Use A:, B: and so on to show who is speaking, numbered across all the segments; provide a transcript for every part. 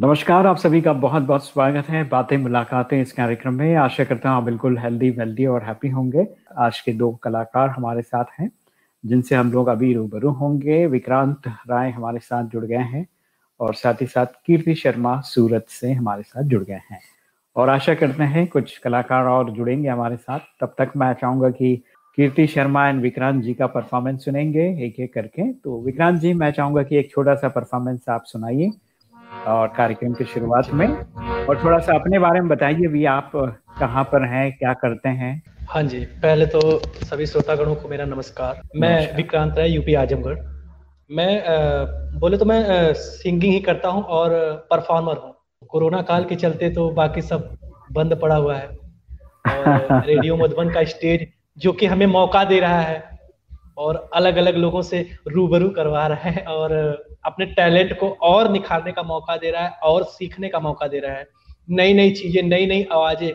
A: नमस्कार, आप सभी का बहुत बहुत स्वागत है बातें, मुलाकातें इस कार्यक्रम में। आशा करता हूँ आप बिल्कुल हेल्दी वेल्दी और हैप्पी होंगे। आज के दो कलाकार हमारे साथ हैं, जिनसे हम लोग अभी रूबरू होंगे। विक्रांत राय हमारे साथ जुड़ गए हैं और साथ ही साथ कीर्ति शर्मा सूरत से हमारे साथ जुड़ गए हैं। और आशा करते हैं कुछ कलाकार और जुड़ेंगे हमारे साथ। तब तक मैं चाहूँगा कि कीर्ति शर्मा एंड विक्रांत जी का परफॉर्मेंस सुनेंगे एक एक करके। तो विक्रांत जी, मैं चाहूँगा कि एक छोटा सा परफॉर्मेंस आप सुनाइए। और कार्यक्रम की शुरुआत में। और थोड़ा सा अपने बारे में बताइए भी आप कहाँ पर हैं क्या करते हैं?
B: हाँ जी पहले तो सभी श्रोतागणों को मेरा नमस्कार। मैं विक्रांत राय यूपी आजमगढ़। मैं बोले तो मैं सिंगिंग ही करता हूँ और परफॉर्मर हूँ। कोरोना काल के चलते तो बाकी सब बंद पड़ा हुआ है। और रेडियो मधुबन का स्टेज जो कि हमें मौका दे रहा है और अलग अलग लोगों से रूबरू करवा रहा है और अपने टैलेंट को और निखारने का मौका दे रहा है और सीखने का मौका दे रहा है। नई नई चीज़ें नई नई आवाज़ें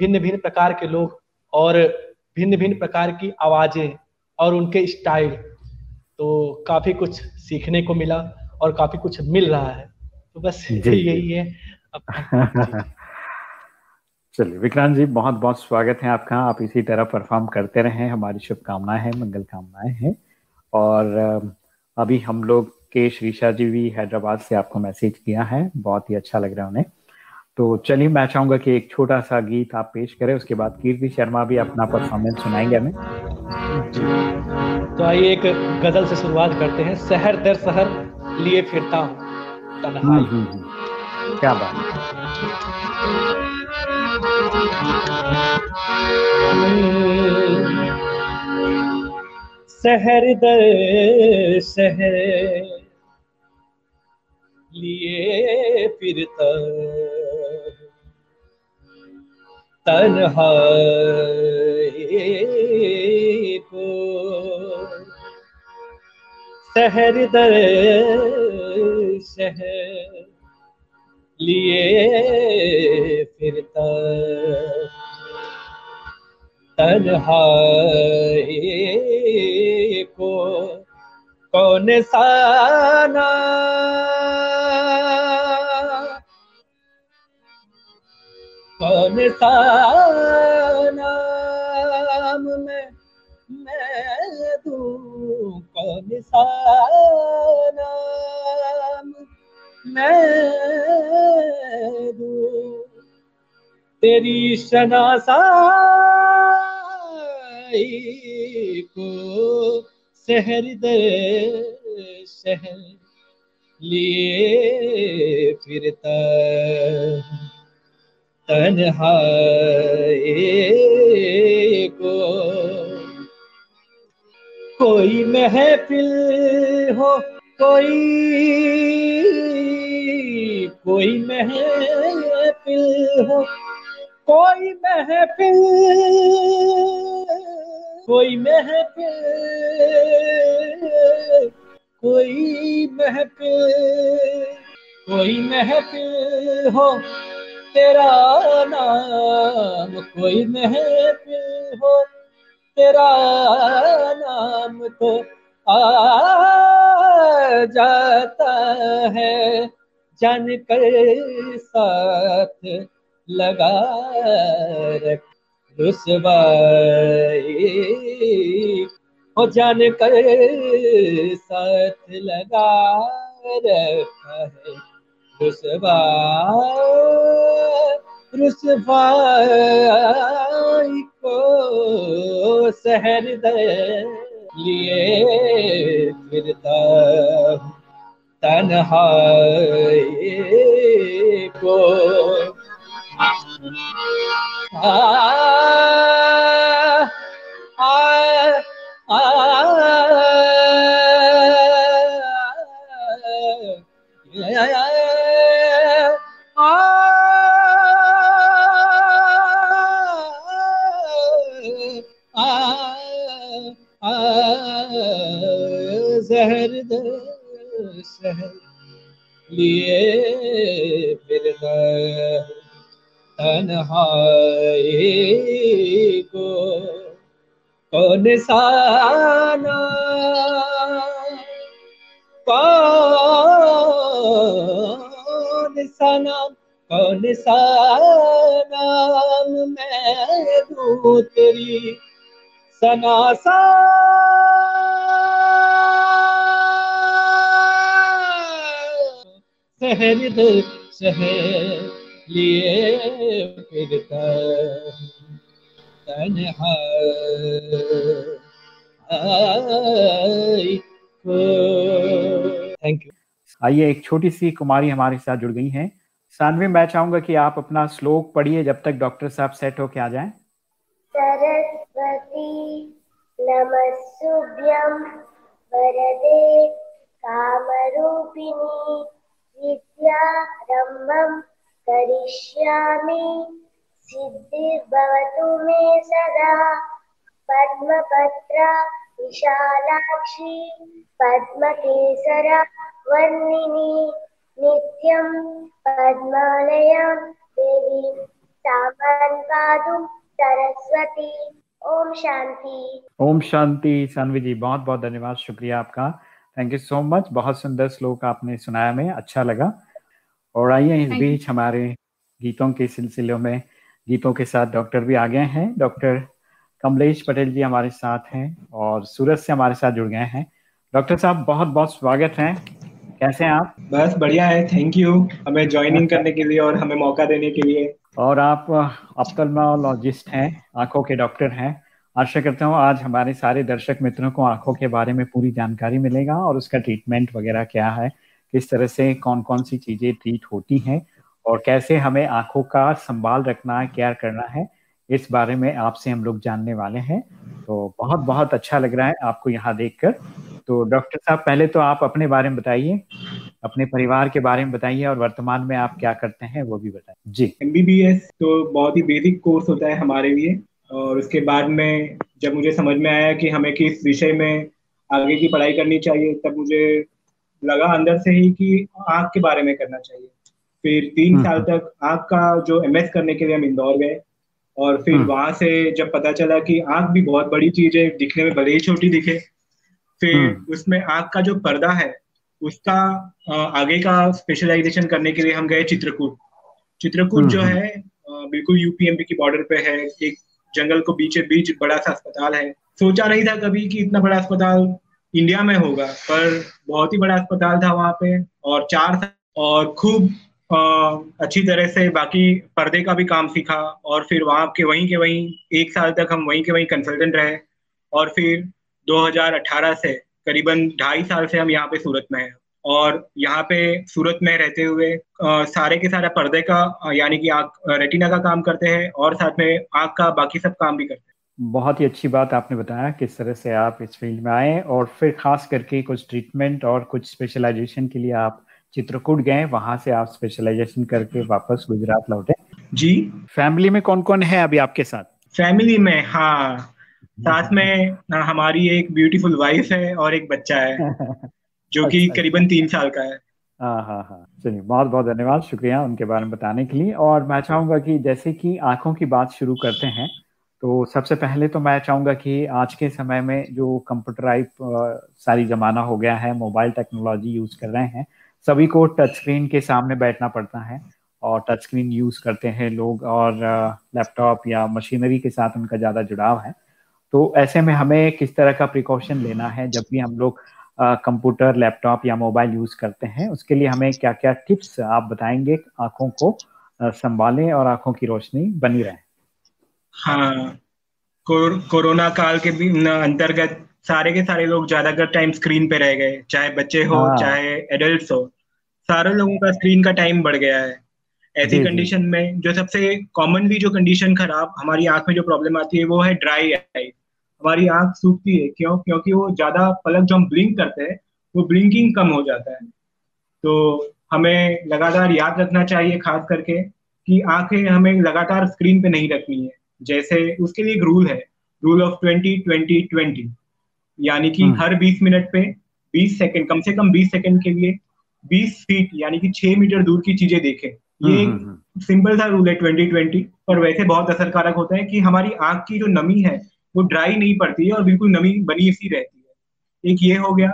B: भिन्न भिन्न प्रकार के लोग और भिन्न भिन्न प्रकार की आवाज़ें और उनके स्टाइल। तो काफ़ी कुछ सीखने को मिला और काफ़ी कुछ मिल रहा है। तो बस यही है।
A: चलिए विक्रांत जी बहुत बहुत स्वागत है आपका। आप इसी तरह परफॉर्म करते रहे। हमारी शुभकामनाएँ हैं मंगल कामनाएँ हैं। और अभी हम लोग के श्रीषा जी भी हैदराबाद से आपको मैसेज किया है। बहुत ही अच्छा लग रहा है उन्हें। तो चलिए मैं चाहूँगा कि एक छोटा सा गीत आप पेश करें। उसके बाद कीर्ति शर्मा भी अपना परफॉर्मेंस सुनाएँगे हमें।
B: तो आइए एक गज़ल से शुरुआत करते हैं। शहर दर शहर लिए फिरता हूँ हम्म, हम्म, हम्म।
A: क्या बात
B: शहर दर शहर लिए फिरता तन्हा को शहर दर शहर लिए फिरता। तन्हा को कौन साना? कौन सा नाम में मैं दूँ कौन सा मैं तेरी शनासाई को शहर दे शहर लिए फिरता। तन्हाए को कोई महफिल हो, कोई कोई महफिल हो, कोई महफिल कोई महफिल कोई महफिल कोई महफिल हो, तेरा नाम कोई महफिल हो, तेरा नाम तो आ जाता है। जन कर साथ लगा रख। रुसवाई हो जान कर साथ लगा रखा रुसवा रुसवाई को शहर दे लिए फिरता तन्हाई को। आ, आ, आ लिए फिर तन्हाई को कौन साना? कौन
C: नाम कौन सा नाम मैं दूँ तेरी सना सा सहरिद शहर लिए फिरता थैंक यू
A: आइए एक छोटी सी कुमारी हमारे साथ जुड़ गई हैं। सानवी मैं चाहूँगा कि आप अपना श्लोक पढ़िए जब तक डॉक्टर साहब सेट होके आ जाएँ।
D: सरस्वती नमस्ुभ्यं वरदे कामरूपिणी करिष्यामि। सिद्धिर्भवतु मे सदा। पद्मपत्र, विशालाक्षी, पद्मकेसर वर्णिनी सामन् सरस्वती। ओम शांति
A: ओम शांति, सानवी जी बहुत बहुत धन्यवाद, शुक्रिया आपका। थैंक यू सो मच बहुत सुंदर श्लोक आपने सुनाया में अच्छा लगा। और आइए इस बीच हमारे गीतों के सिलसिलों में गीतों के साथ डॉक्टर भी आ गए हैं। डॉक्टर कमलेश पटेल जी हमारे साथ हैं और सूरत से हमारे साथ जुड़ गए हैं। डॉक्टर साहब बहुत बहुत स्वागत है। कैसे हैं आप?
C: बस बढ़िया है थैंक यू हमें ज्वाइनिंग करने के लिए और हमें मौका देने के लिए।
A: और आप ऑप्थल्मोलॉजिस्ट हैं आँखों के डॉक्टर हैं। आशा करता हूँ आज हमारे सारे दर्शक मित्रों को आँखों के बारे में पूरी जानकारी मिलेगा और उसका ट्रीटमेंट वगैरह क्या है, किस तरह से कौन कौन सी चीज़ें ट्रीट होती हैं और कैसे हमें आँखों का संभाल रखना है केयर करना है, इस बारे में आपसे हम लोग जानने वाले हैं। तो बहुत बहुत अच्छा लग रहा है आपको यहाँ देखकर। तो डॉक्टर साहब, पहले तो आप अपने बारे में बताइए, अपने परिवार के बारे में बताइए और वर्तमान में आप क्या करते हैं वो भी बताइए। जी।
C: एम तो बहुत ही बेसिक कोर्स होता है हमारे लिए। और उसके बाद में जब मुझे समझ में आया कि हमें किस विषय में आगे की पढ़ाई करनी चाहिए तब मुझे लगा अंदर से ही कि आँख के बारे में करना चाहिए फिर तीन हम्म, साल हम्म। तक आँख का जो एमएस करने के लिए हम इंदौर गए और फिर हम्म। वहाँ से जब पता चला कि आँख भी बहुत बड़ी चीज़ है दिखने में भले ही छोटी दिखे फिर उसमें आँख का जो पर्दा है उसका आगे का स्पेशलाइजेशन करने के लिए हम गए चित्रकूट चित्रकूट जो है बिल्कुल यूपीएमपी की बॉर्डर पे है एक जंगल को बीचे बीच बड़ा सा अस्पताल है। सोचा नहीं था कभी कि इतना बड़ा अस्पताल इंडिया में होगा, पर बहुत ही बड़ा अस्पताल था वहाँ पे, और चार था और खूब अच्छी तरह से बाकी पर्दे का भी काम सीखा, और फिर वहाँ के वहीं के वहीं, एक साल तक हम वहीं के वहीं कंसल्टेंट रहे, और फिर 2018 से करीबन ढाई साल से हम यहाँ पे सूरत में हैं। और यहाँ पे सूरत में रहते हुए आ, सारे के सारे पर्दे का यानी कि आँख रेटिना का काम करते हैं और साथ में आँख का बाकी सब काम भी करते हैं।
A: बहुत ही अच्छी बात आपने बताया किस तरह से आप इस फ़ील्ड में आए और फिर खास करके कुछ ट्रीटमेंट और कुछ स्पेशलाइजेशन के लिए आप चित्रकूट गए वहाँ से आप स्पेशलाइजेशन करके वापस गुजरात लौटे।
C: जी।
A: फैमिली में कौन कौन है अभी आपके साथ?
C: फैमिली में हाँ। साथ में हमारी एक ब्यूटीफुल वाइफ है और एक बच्चा है। जो कि अच्छा, करीबन तीन साल का है।
A: हाँ हाँ हाँ। चलिए बहुत बहुत धन्यवाद शुक्रिया उनके बारे में बताने के लिए। और मैं चाहूँगा कि जैसे कि आँखों की बात शुरू करते हैं तो सबसे पहले तो मैं चाहूँगा कि आज के समय में जो कंप्यूटराइज सारी जमाना हो गया है मोबाइल टेक्नोलॉजी यूज़ कर रहे हैं सभी को टच स्क्रीन के सामने बैठना पड़ता है और टच स्क्रीन यूज़ करते हैं लोग और लैपटॉप या मशीनरी के साथ उनका ज़्यादा जुड़ाव है। तो ऐसे में हमें किस तरह का प्रिकॉशन लेना है जब भी हम लोग कंप्यूटर लैपटॉप या मोबाइल यूज़ करते हैं। उसके लिए हमें क्या क्या टिप्स आप बताएँगे? आँखों को संभालें और आँखों की रोशनी बनी रहे।
C: हाँ कोरोना काल के भी अंतर्गत सारे के सारे लोग ज़्यादातर टाइम स्क्रीन पे रह गए। चाहे बच्चे हो हाँ। चाहे एडल्ट हो सारे लोगों का स्क्रीन का टाइम बढ़ गया है। ऐसी कंडीशन में जो सबसे कॉमनली जो कंडीशन खराब हमारी आँख में जो प्रॉब्लम आती है वो है ड्राई आई हमारी आँख सूखती है क्यों? क्योंकि वो ज़्यादा पलक जो हम ब्लिंक करते हैं वो ब्लिंकिंग कम हो जाता है। तो हमें लगातार याद रखना चाहिए खास करके कि आँखें हमें लगातार स्क्रीन पे नहीं रखनी है। जैसे उसके लिए एक रूल है rule of twenty twenty twenty यानी कि हम्म। हर बीस मिनट पे बीस सेकेंड कम से कम बीस सेकेंड के लिए बीस फीट यानी कि छह मीटर दूर की चीज़ें देखें। ये हम्म, एक सिंपल हम्म, सा रूल है ट्वेंटी ट्वेंटी पर वैसे बहुत असरकारक होता है कि हमारी आँख की जो नमी है वो ड्राई नहीं पड़ती है और बिल्कुल नमी बनी सी रहती है। एक ये हो गया।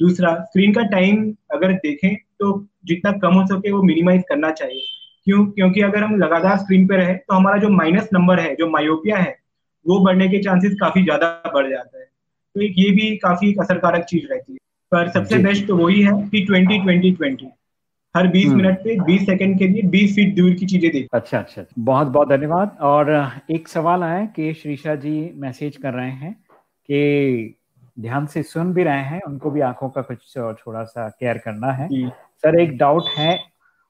C: दूसरा स्क्रीन का टाइम अगर देखें तो जितना कम हो सके वो मिनिमाइज करना चाहिए। क्यों? क्योंकि अगर हम लगातार स्क्रीन पे रहे तो हमारा जो माइनस नंबर है जो मायोपिया है वो बढ़ने के चांसेस काफ़ी ज़्यादा बढ़ जाता है। तो एक ये भी काफ़ी असरकारक चीज़ रहती है। पर सबसे बेस्ट तो वही है कि ट्वेंटी ट्वेंटी ट्वेंटी हर 20 हम्म। मिनट पे 20 सेकंड के लिए 20 फीट दूर की चीज़ें देख।
A: अच्छा अच्छा। बहुत बहुत धन्यवाद। और एक सवाल आया कि श्रीषा जी मैसेज कर रहे हैं कि ध्यान से सुन भी रहे हैं उनको भी आँखों का कुछ थोड़ा सा केयर करना है। सर एक डाउट है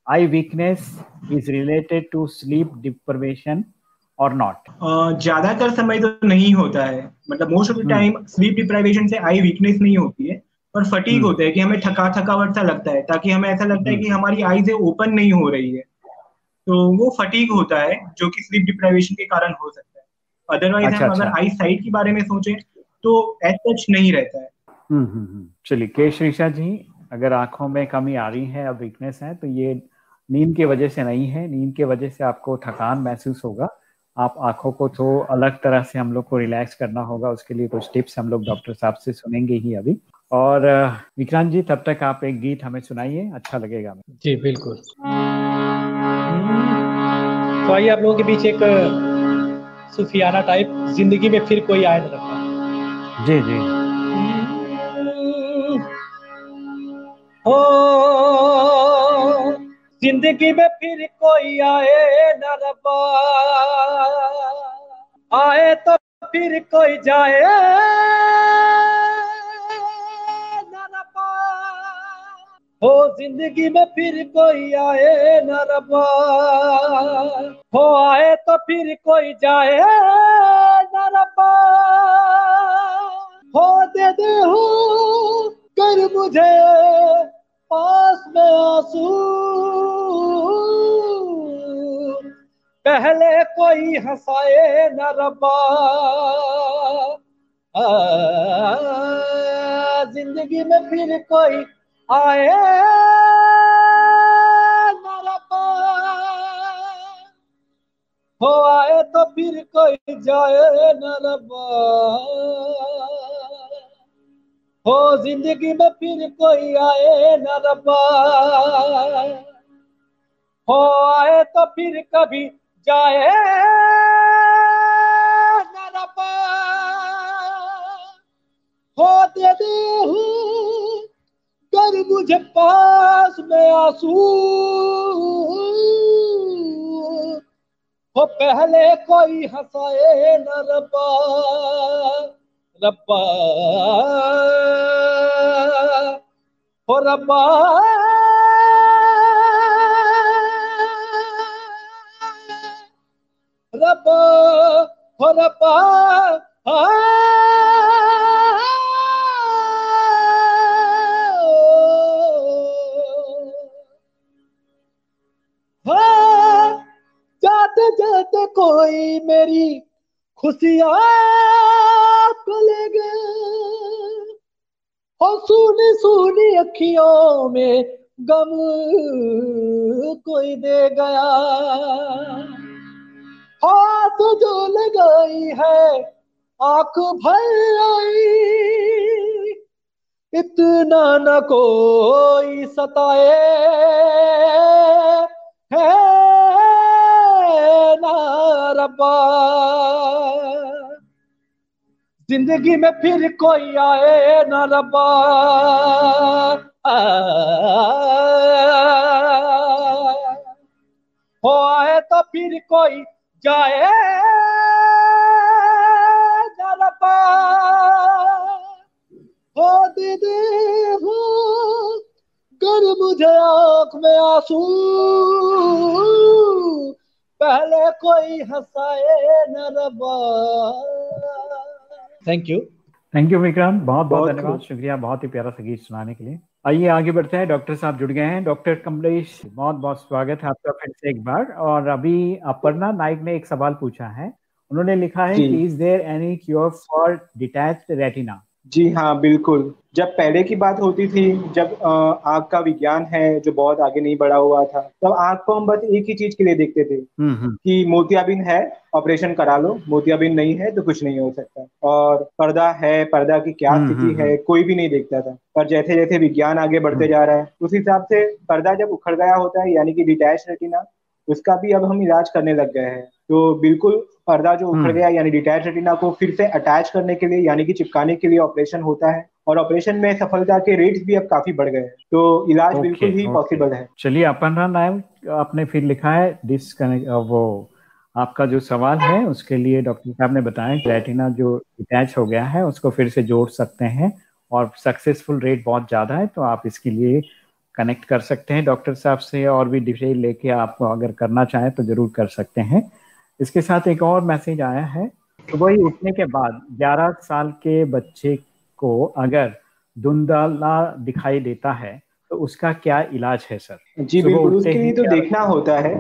A: eye weakness is related to sleep deprivation और नॉट
C: ज़्यादातर समय तो नहीं होता है। मतलब most of the time sleep deprivation से आई वीकनेस नहीं होती है। पर फटीक हम्म। होता है कि हमें थका थकावट सा लगता है ताकि हमें ऐसा लगता है कि हम्म। हमारी आईज ओपन नहीं हो रही है। तो वो फटीक होता है जो कि स्लीप डिप्राइवेशन के कारण हो सकता है। अदरवाइज़ अच्छा, हम अगर आई अच्छा। साइड के बारे में सोचे तो एज सच नहीं रहता है।
A: हम्म, चलिए के श्रीषा जी अगर आँखों में कमी आ रही है अब वीकनेस है तो ये नींद की वजह से नहीं है। नींद की वजह से आपको थकान महसूस होगा। आप आँखों को तो अलग तरह से हम लोग को रिलैक्स करना होगा उसके लिए कुछ टिप्स हम लोग डॉक्टर साहब से सुनेंगे ही अभी। और विक्रांत जी तब तक आप एक गीत हमें सुनाइए अच्छा लगेगा हमें।
B: जी बिल्कुल। तो आइए आप लोगों के बीच एक सुफियाना टाइप ज़िंदगी में फिर कोई आए रखा
A: जी जी।
B: हो ज़िंदगी में फिर कोई आए न रबा। आए तो फिर कोई जाए हो ज़िंदगी में फिर कोई आए न रबा। हो आए तो फिर कोई जाए न रबा। हो दे दे हो, कर मुझे पास में आँसू। पहले कोई हंसाए न रबा। ज़िंदगी में फिर कोई आए हो आए तो फिर कोई जाए न हो ज़िंदगी में फिर कोई आए न रबा हो आए तो फिर कभी जाए कोई हंसाए न रब्बा रब्बा। हो रब्बा। रब्बा हो रब्बा। मेरी खुशियाँ और सुनी सुनी अखियों में गम कोई दे गया। हाथ जो लगाई है, आँख भर आई। इतना न कोई सताए। रब्बा ज़िंदगी में फिर कोई आए ना रब्बा। हो आए तो फिर कोई जाए ना रब्बा। हो दीदी हो, कर मुझे आँख में आँसू। पहले कोई हंसाए न रबा। Thank you
A: thank you Vikrant बहुत बहुत धन्यवाद शुक्रिया बहुत ही प्यारा संगीत सुनाने के लिए। आइए आगे बढ़ते हैं डॉक्टर साहब जुड़ गए हैं। डॉक्टर कमलेश बहुत बहुत स्वागत है आपका फिर से एक बार। और अभी अपर्णा नाइक ने एक सवाल पूछा है। उन्होंने लिखा है कि is there any cure for detached retina
C: जी हाँ बिल्कुल। जब पहले की बात होती थी जब आँख का विज्ञान है जो बहुत आगे नहीं बढ़ा हुआ था तब आग को हम बस एक ही चीज़ के लिए देखते थे हम्म, हम्म। कि मोतियाबिंद है ऑपरेशन करा लो मोतियाबिंद नहीं है तो कुछ नहीं हो सकता। और पर्दा है पर्दा की क्या हम्म, स्थिति है कोई भी नहीं देखता था। पर जैसे जैसे विज्ञान आगे बढ़ते जा रहा है उस हिसाब से पर्दा जब उखड़ गया होता है यानी कि डिटैच रेटिना उसका भी अब हम इलाज करने लग गए हैं। तो बिल्कुल पर्दा जो उखड़ गया यानी डिटैच रेटिना को फिर से अटैच करने के लिए यानी कि चिपकाने के लिए ऑपरेशन होता है। और ऑपरेशन में सफलता के रेट्स भी अब काफ़ी बढ़ गए हैं। तो इलाज okay, बिल्कुल ही पॉसिबल okay. है।
A: चलिए अपन नाम आपने फिर लिखा है डिसकनेक्ट वो आपका जो सवाल है उसके लिए डॉक्टर साहब ने बताया रेटिना जो अटैच हो गया है उसको फिर से जोड़ सकते हैं। और सक्सेसफुल रेट बहुत ज़्यादा है तो आप इसके लिए कनेक्ट कर सकते हैं डॉक्टर साहब से और भी डिटेल लेके आप अगर करना चाहें तो ज़रूर कर सकते हैं। इसके साथ एक और मैसेज आया है सुबह ही उठने के बाद 11 साल के बच्चे को अगर धुंधला दिखाई देता है तो उसका क्या इलाज है सर
C: जी बिल्कुल उसके लिए तो देखना होता है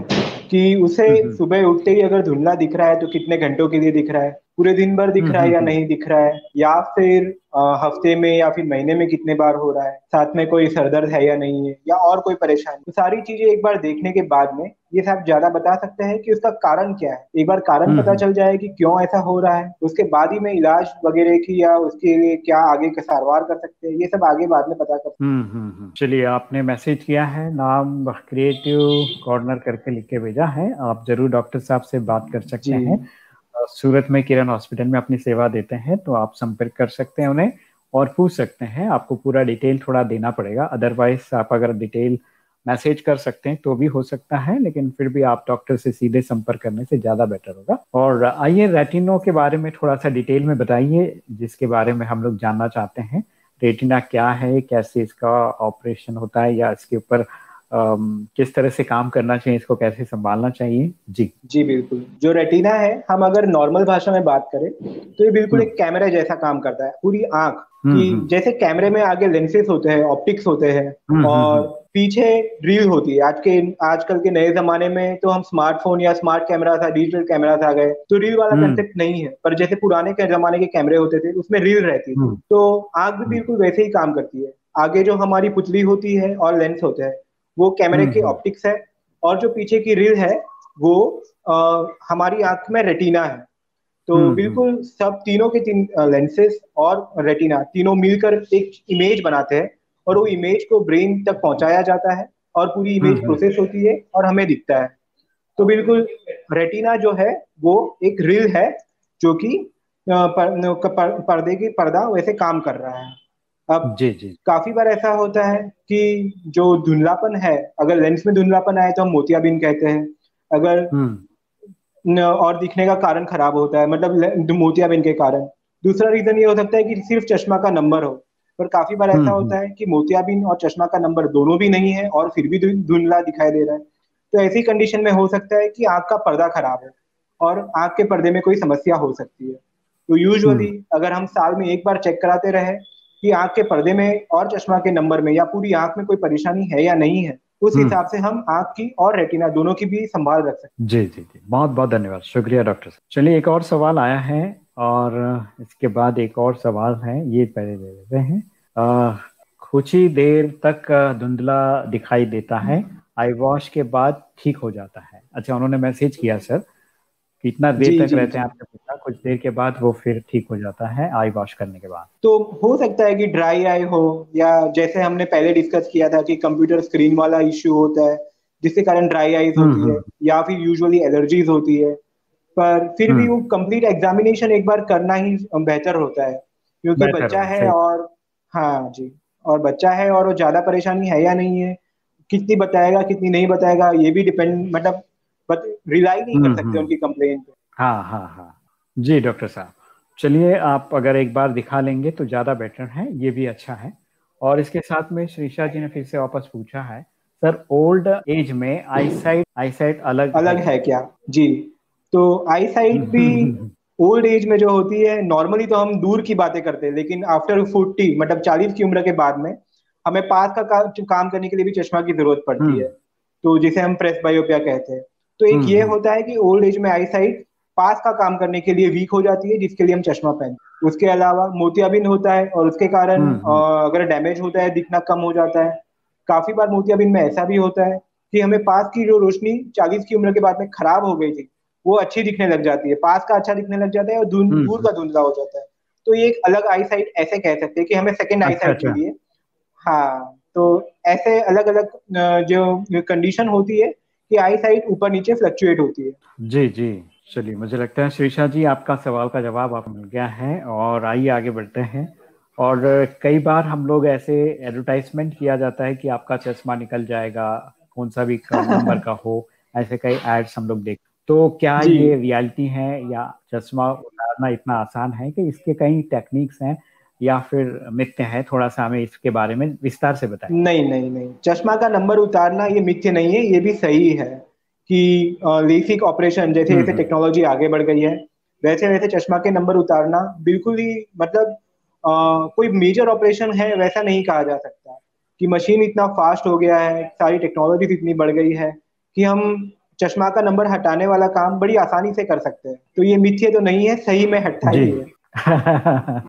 C: कि उसे हम्म, हम्म। सुबह उठते ही अगर धुंधला दिख रहा है तो कितने घंटों के लिए दिख रहा है पूरे दिन भर दिख रहा है या नहीं दिख रहा है? या फिर आ, हफ़्ते में या फिर महीने में कितने बार हो रहा है? साथ में कोई सरदर्द है या नहीं है? या और कोई परेशानी? तो सारी चीज़ें एक बार देखने के बाद में ये सब ज़्यादा बता सकते हैं कि उसका कारण क्या है। एक बार कारण हम्म, पता हम्म। चल जाए कि क्यों ऐसा हो रहा है। उसके बाद ही में इलाज वगैरह की या उसके लिए क्या आगे का सारवार कर सकते हैं ये सब आगे बाद में पता कर सकते
A: हम्म, चलिए आपने मैसेज किया है नाम क्रिएटिव कॉर्नर करके लिख के भेजा है। आप ज़रूर डॉक्टर साहब से बात कर सकते हैं। सूरत में किरण हॉस्पिटल में अपनी सेवा देते हैं तो आप संपर्क कर सकते हैं उन्हें और पूछ सकते हैं। आपको पूरा डिटेल थोड़ा देना पड़ेगा। अदरवाइज़ आप अगर डिटेल मैसेज कर सकते हैं तो भी हो सकता है, लेकिन फिर भी आप डॉक्टर से सीधे संपर्क करने से ज़्यादा बेटर होगा। और आइए रेटिनो के बारे में थोड़ा सा डिटेल में बताइए, जिसके बारे में हम लोग जानना चाहते हैं। रेटिना क्या है? कैसे इसका ऑपरेशन होता है या इसके ऊपर किस तरह से काम करना चाहिए इसको कैसे संभालना चाहिए? जी।
C: जी बिल्कुल। जो रेटिना है हम अगर नॉर्मल भाषा में बात करें तो ये बिल्कुल एक कैमरा जैसा काम करता है पूरी आँख हम्म, कि हम्म। जैसे कैमरे में आगे लेंसेज होते हैं ऑप्टिक्स होते हैं हम्म, और पीछे रील होती है। आज के आजकल के नए जमाने में तो हम स्मार्टफ़ोन या स्मार्ट कैमरा था डिजिटल कैमरा आ गए तो रील वाला कंसेप्ट नहीं है। पर जैसे पुराने के जमाने के कैमरे होते थे उसमें रील रहती थी। तो आँख भी बिल्कुल वैसे ही काम करती है। आगे जो हमारी पुतली होती है और लेंस होते हैं वो कैमरे हम्म, की ऑप्टिक्स हम्म। है और जो पीछे की रील है वो आ, हमारी आँख में रेटिना है। तो हम्म, बिल्कुल सब तीनों के तीन लेंसेस और रेटिना तीनों मिलकर एक इमेज बनाते हैं और वो इमेज को ब्रेन तक पहुँचाया जाता है और पूरी इमेज प्रोसेस होती है और हमें दिखता है। तो बिल्कुल रेटिना जो है वो एक रील है जो कि पर्दे की पर्दा वैसे काम कर रहा है। अब जी जी। काफ़ी बार ऐसा होता है कि जो धुंधलापन है अगर लेंस में धुंधलापन आए तो हम मोतियाबिंद कहते हैं। अगर हम्म। और दिखने का कारण खराब होता है मतलब मोतियाबिंद के कारण। दूसरा रीजन ये हो सकता है कि सिर्फ़ चश्मा का नंबर हो। पर काफ़ी बार ऐसा हम्म, होता हम्म। है कि मोतियाबिंद और चश्मा का नंबर दोनों भी नहीं है और फिर भी धुंधला दिखाई दे रहा है। तो ऐसी कंडीशन में हो सकता है कि आँख का पर्दा खराब है और आँख के पर्दे में कोई समस्या हो सकती है। तो यूजुअली अगर हम साल में एक बार चेक कराते रहे कि आँख के पर्दे में और चश्मा के नंबर में या पूरी आँख में कोई परेशानी है या नहीं है उस हम्म। हिसाब से हम आँख की और रेटिना दोनों की भी संभाल रख सकते
A: हैं। जी जी जी। बहुत बहुत धन्यवाद। शुक्रिया डॉक्टर साहब। चलिए एक और सवाल आया है और इसके बाद एक और सवाल है। ये पहले दे देते हैं। कुछ ही देर तक धुंधला दिखाई देता है। आई वॉश के बाद ठीक हो जाता है। अच्छा उन्होंने मैसेज किया सर। कितना देर तक रहते हैं आपके पिता कुछ देर के बाद वो फिर ठीक हो जाता है आई वॉश करने के बाद
C: तो हो सकता है कि ड्राई आई हो या जैसे हमने पहले डिस्कस किया था कि कंप्यूटर स्क्रीन वाला इश्यू होता है जिसके कारण ड्राई आईज हम्म, होती है हम्म। या फिर यूजुअली एलर्जीज होती है पर फिर भी हम्म। वो कंप्लीट एग्जामिनेशन एक बार करना ही बेहतर होता है क्योंकि बच्चा है और हाँ जी और बच्चा है और वो ज़्यादा परेशानी है या नहीं है कितनी बताएगा कितनी नहीं बताएगा ये भी डिपेंड मतलब बट रिलाई नहीं कर हम्म, सकते हम्म। उनकी कंप्लेन पे।
A: हाँ हाँ हाँ। जी डॉक्टर साहब। चलिए आप अगर एक बार दिखा लेंगे तो ज़्यादा बेटर है ये भी अच्छा है। और इसके साथ में श्रीषा जी ने फिर से वापस पूछा है सर ओल्ड एज में आई साइट आई साइट अलग
C: अलग है क्या? जी। तो आई साइट भी ओल्ड एज में जो होती है नॉर्मली तो हम दूर की बातें करते हैं लेकिन आफ्टर फोर्टी मतलब चालीस की उम्र के बाद में हमें पास का काम करने के लिए भी चश्मा की ज़रूरत पड़ती हम्म। है। तो जिसे हम प्रेस बायोपिया कहते हैं? तो एक ये हम्म। होता है कि ओल्ड एज में आई साइट पास का काम करने के लिए वीक हो जाती है जिसके लिए हम चश्मा पहनते उसके अलावा मोतियाबिंद होता है और उसके कारण हम्म, हम्म। अगर डैमेज होता है दिखना कम हो जाता है। काफ़ी बार मोतियाबिंद में ऐसा भी होता है कि हमें पास की जो रोशनी चालीस की उम्र के बाद में खराब हो गई थी वो अच्छी दिखने लग जाती है। पास का अच्छा दिखने लग जाता है और दूर का धुंधला हो जाता है। तो ये एक अलग आई साइट ऐसे कह सकते हैं कि हमें सेकेंड आई साइट चाहिए। हाँ तो ऐसे अलग अलग जो कंडीशन होती है कि आई साइट ऊपर नीचे फ्लक्चुएट होती है।
A: जी जी। चलिए मुझे लगता है श्रीषा जी आपका सवाल का जवाब आप मिल गया है और आइए आगे बढ़ते हैं। और कई बार हम लोग ऐसे एडवर्टाइजमेंट किया जाता है कि आपका चश्मा निकल जाएगा कौन सा भी नंबर का हो ऐसे कई एड्स हम लोग देख। तो क्या ये रियलिटी है या चश्मा उतारना इतना आसान है कि इसके कई टेक्निक्स हैं या फिर मिथ्य है? थोड़ा सा हमें इसके बारे में विस्तार से बताएँ।
C: नहीं नहीं नहीं। चश्मा का नंबर उतारना ये मिथ्य नहीं है ये भी सही है कि लेसिक ऑपरेशन जैसे जैसे टेक्नोलॉजी हम्म, हम्म। आगे बढ़ गई है वैसे वैसे चश्मा के नंबर उतारना बिल्कुल ही मतलब आ, कोई मेजर ऑपरेशन है वैसा नहीं कहा जा सकता कि मशीन इतना फास्ट हो गया है सारी टेक्नोलॉजी इतनी बढ़ गई है कि हम चश्मा का नंबर हटाने वाला काम बड़ी आसानी से कर सकते हैं। तो ये मिथ्य तो नहीं है सही में हटता ही है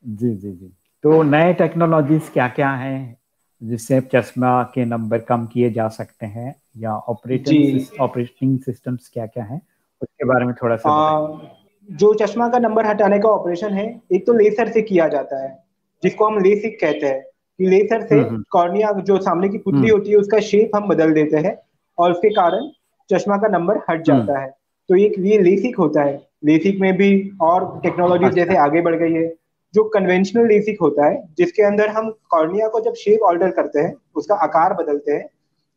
A: जी जी जी। तो नए टेक्नोलॉजीज़ क्या क्या हैं जिससे चश्मा के नंबर कम किए जा सकते हैं या ऑपरेटिंग ऑपरेटिंग सिस्टम्स क्या क्या हैं? उसके बारे में थोड़ा सा आ,
C: जो चश्मा का नंबर हटाने का ऑपरेशन है एक तो लेसर से किया जाता है जिसको हम लेसिक कहते हैं। कि लेसर से कॉर्निया हम्म, हम्म। जो सामने की पुतली हम्म। होती है उसका शेप हम बदल देते हैं और उसके कारण चश्मा का नंबर हट जाता है। तो एक ये लेसिक होता है। लेसिक में भी और टेक्नोलॉजी अच्छा। जैसे आगे बढ़ गई है। जो कन्वेंशनल लेसिक होता है जिसके अंदर हम कॉर्निया को जब शेप ऑल्टर करते हैं उसका आकार बदलते हैं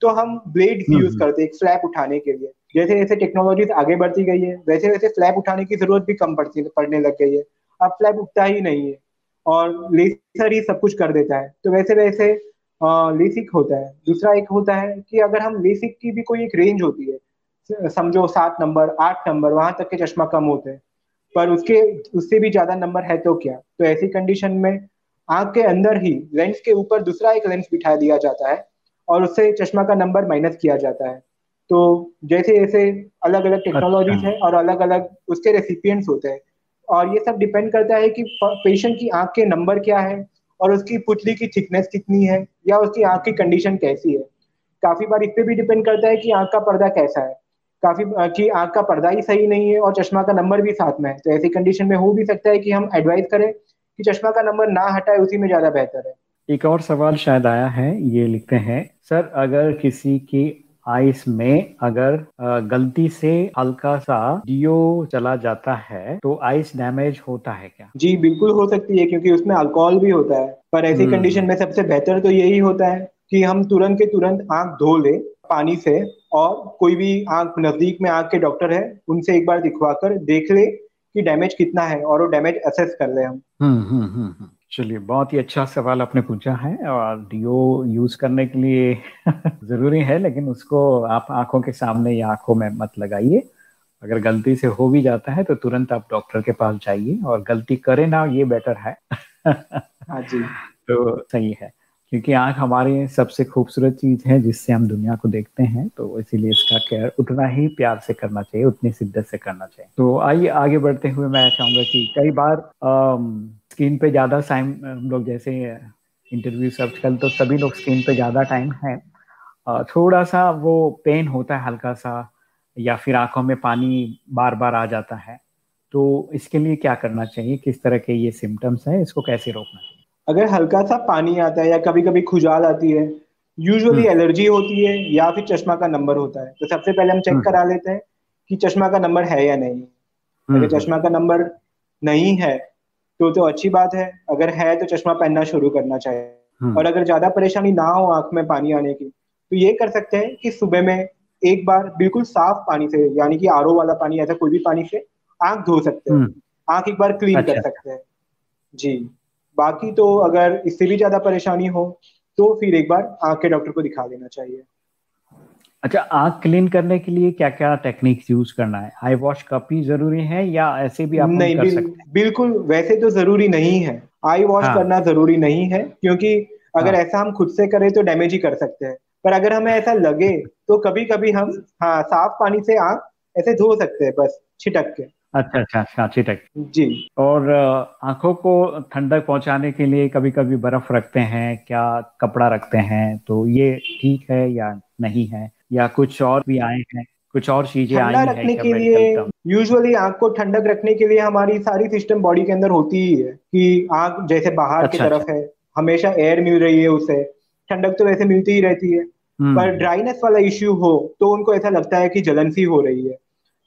C: तो हम ब्लेड यूज़ हम्म। करते हैं फ्लैप उठाने के लिए। जैसे जैसे टेक्नोलॉजी आगे बढ़ती गई है वैसे वैसे फ्लैप उठाने की ज़रूरत भी कम पड़ती पड़ने लग गई है। अब फ्लैप उठता ही नहीं है और लेसर ही सब कुछ कर देता है। तो वैसे वैसे लेसिक होता है। दूसरा एक होता है कि अगर हम लेसिक की भी कोई एक रेंज होती है समझो सात नंबर आठ नंबर वहाँ तक के चश्मा कम होते हैं। पर उसके उससे भी ज़्यादा नंबर है तो क्या? तो ऐसी कंडीशन में आँख के अंदर ही लेंस के ऊपर दूसरा एक लेंस बिठा दिया जाता है और उससे चश्मा का नंबर माइनस किया जाता है। तो जैसे जैसे अलग अलग टेक्नोलॉजीज़ अच्छा। है और अलग अलग उसके रेसिपियंट्स होते हैं और ये सब डिपेंड करता है कि पेशेंट की आँख के नंबर क्या है और उसकी पुतली की थिकनेस कितनी है या उसकी आँख की कंडीशन कैसी है। काफ़ी बार इस पे भी डिपेंड करता है कि आँख का पर्दा कैसा है। काफ़ी कि आँख का पर्दा ही सही नहीं है और चश्मा का नंबर भी साथ में है। तो ऐसी कंडीशन में हो भी सकता है कि हम एडवाइस करें कि चश्मा का नंबर ना हटाए उसी में ज़्यादा बेहतर है।
A: एक और सवाल शायद आया है ये लिखते हैं सर अगर किसी की आइस में अगर गलती से हल्का सा डियो चला जाता है तो आइस डैमेज होता है क्या?
C: जी बिल्कुल हो सकती है क्योंकि उसमें अल्कोहल भी होता है। पर ऐसी कंडीशन हम्म। में सबसे बेहतर तो यही होता है कि हम तुरंत के तुरंत आँख धो ले पानी से और कोई भी आँख नज़दीक में आँख के डॉक्टर है उनसे एक बार दिखवा कर देख ले कि डैमेज कितना है और वो डैमेज असेस कर ले हम।
A: हम्म हम्म हम्म। चलिए बहुत ही अच्छा सवाल आपने पूछा है और डीओ यूज़ करने के लिए ज़रूरी है लेकिन उसको आप आँखों के सामने या आँखों में मत लगाइए। अगर गलती से हो भी जाता है तो तुरंत आप डॉक्टर के पास जाइए और गलती करें ना ये बेटर है।
C: हाँ जी।
A: तो सही है। क्योंकि आँख हमारी सबसे खूबसूरत चीज़ है जिससे हम दुनिया को देखते हैं तो इसीलिए इसका केयर उतना ही प्यार से करना चाहिए, उतनी शिद्दत से करना चाहिए। तो आइए आगे बढ़ते हुए मैं चाहूँगा कि कई बार स्क्रीन पे ज़्यादा टाइम हम लोग जैसे इंटरव्यू सर्च कर तो सभी लोग स्क्रीन पे ज़्यादा टाइम है। थोड़ा सा वो पेन होता है हल्का सा या फिर आँखों में पानी बार बार आ जाता है। तो इसके लिए क्या करना चाहिए? किस तरह के ये सिम्टम्स हैं? इसको कैसे रोकना चाहिए?
C: अगर हल्का सा पानी आता है या कभी कभी खुजाल आती है यूजुअली एलर्जी हम्म। होती है या फिर चश्मा का नंबर होता है तो सबसे पहले हम चेक हम्म। करा लेते हैं कि चश्मा का नंबर है या नहीं अगर हम्म। चश्मा का नंबर नहीं है तो तो अच्छी बात है अगर है तो चश्मा पहनना शुरू करना चाहिए। और अगर ज़्यादा परेशानी ना हो आँख में पानी आने की तो ये कर सकते हैं कि सुबह में एक बार बिल्कुल साफ़ पानी से यानी कि आरओ वाला पानी ऐसा कोई भी पानी से आँख धो सकते हैं। आँख एक बार क्लीन अच्छा। कर सकते हैं जी बाकी तो अगर इससे भी ज़्यादा परेशानी हो तो फिर एक बार आँख के डॉक्टर को दिखा देना चाहिए।
A: अच्छा आँख क्लीन करने के लिए क्या क्या टेक्निक्स यूज़ करना है? आई वॉश कॉपी ज़रूरी है या ऐसे भी आप नहीं कर बिल, सकते
C: बिल्कुल वैसे तो ज़रूरी नहीं है। आई वॉश हाँ. करना ज़रूरी नहीं है क्योंकि अगर हाँ. ऐसा हम खुद से करें तो डैमेज ही कर सकते हैं। पर अगर हमें ऐसा लगे तो कभी कभी हम हाँ साफ़ पानी से आँख ऐसे धो सकते हैं बस छिटक के।
A: अच्छा अच्छा सांची टेक
C: जी।
A: और आँखों को ठंडक पहुँचाने के लिए कभी कभी बर्फ़ रखते हैं क्या कपड़ा रखते हैं तो ये ठीक है या नहीं है? या कुछ और भी आए हैं? कुछ और चीज़ें आई
C: रखने के लिए यूजुअली आँख को ठंडक रखने के लिए हमारी सारी सिस्टम बॉडी के अंदर होती ही है कि आँख जैसे बाहर अच्छा, की तरफ़ अच्छा। है हमेशा एयर मिल रही है उसे ठंडक तो वैसे मिलती ही रहती है। हम्म। पर ड्राइनेस वाला इश्यू हो तो उनको ऐसा लगता है कि जलन सी हो रही है।